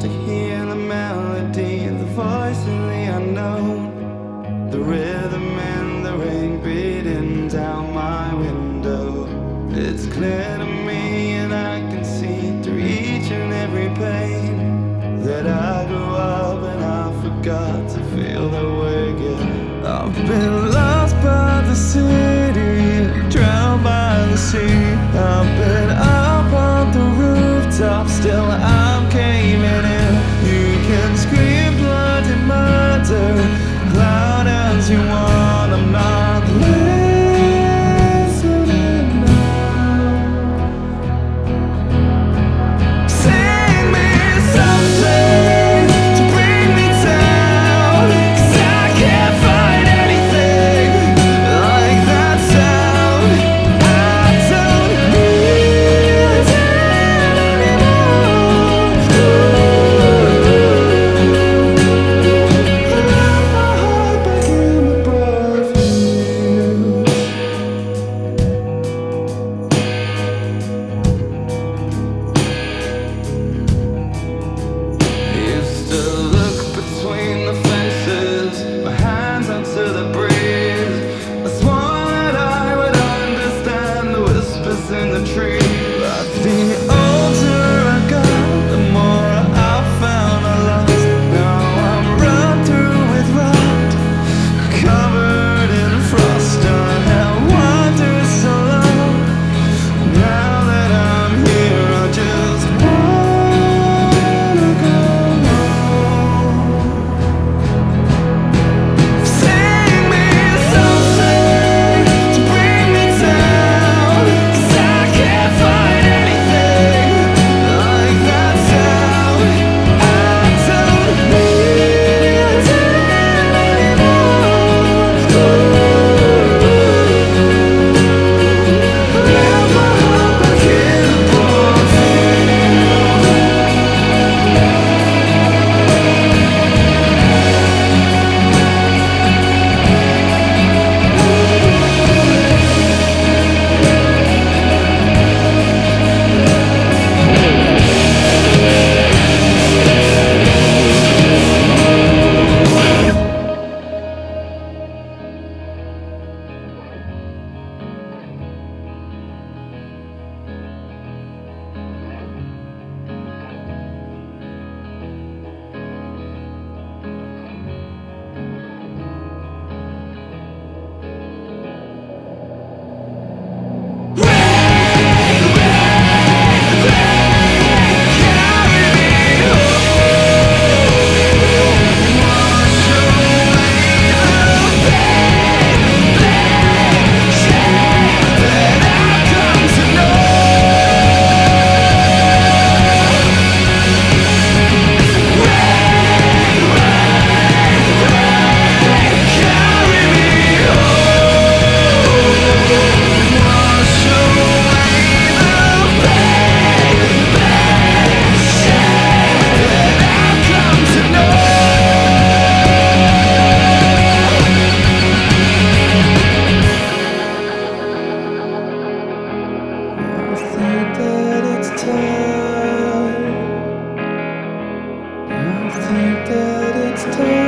to hear the melody the voice in the unknown. The rhythm and the rain beating down my window. It's clear to me, and I can see through each and every pain that I grew up and I forgot to feel the way again. I've been lost by the city, drowned by the sea. I've been up on the rooftop, still I'm caving in. to